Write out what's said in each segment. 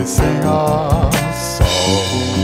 me sing our song.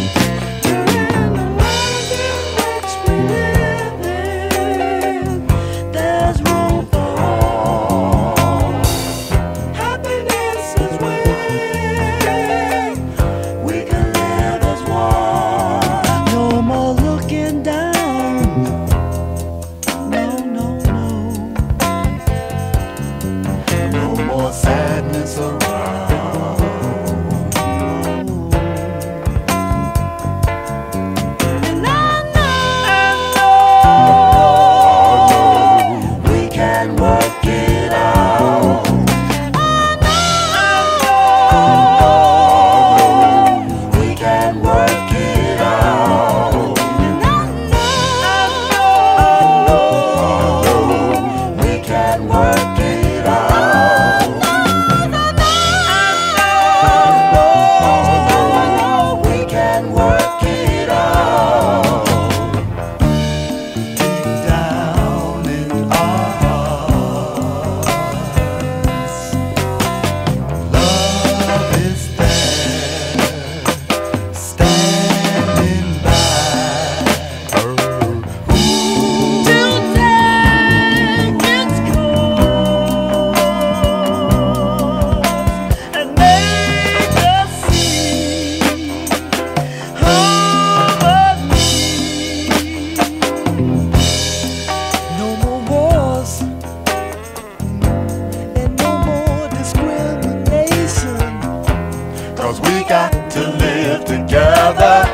we got to live together.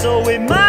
So we might.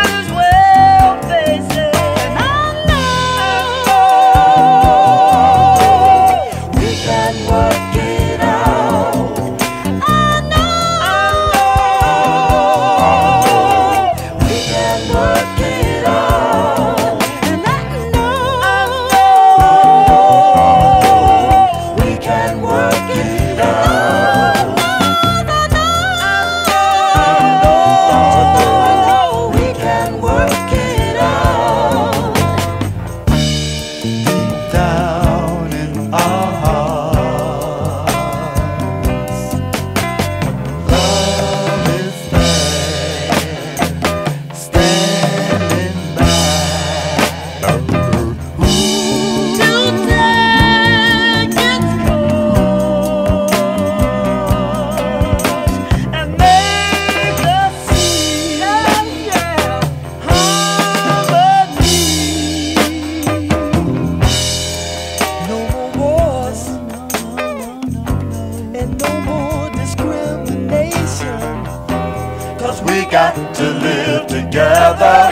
got to live together.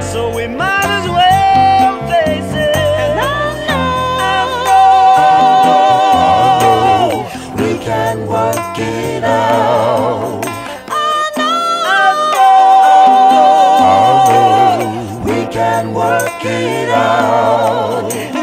So we might as well face it. And I know, I know we can work it out. I know, I know we can work it out.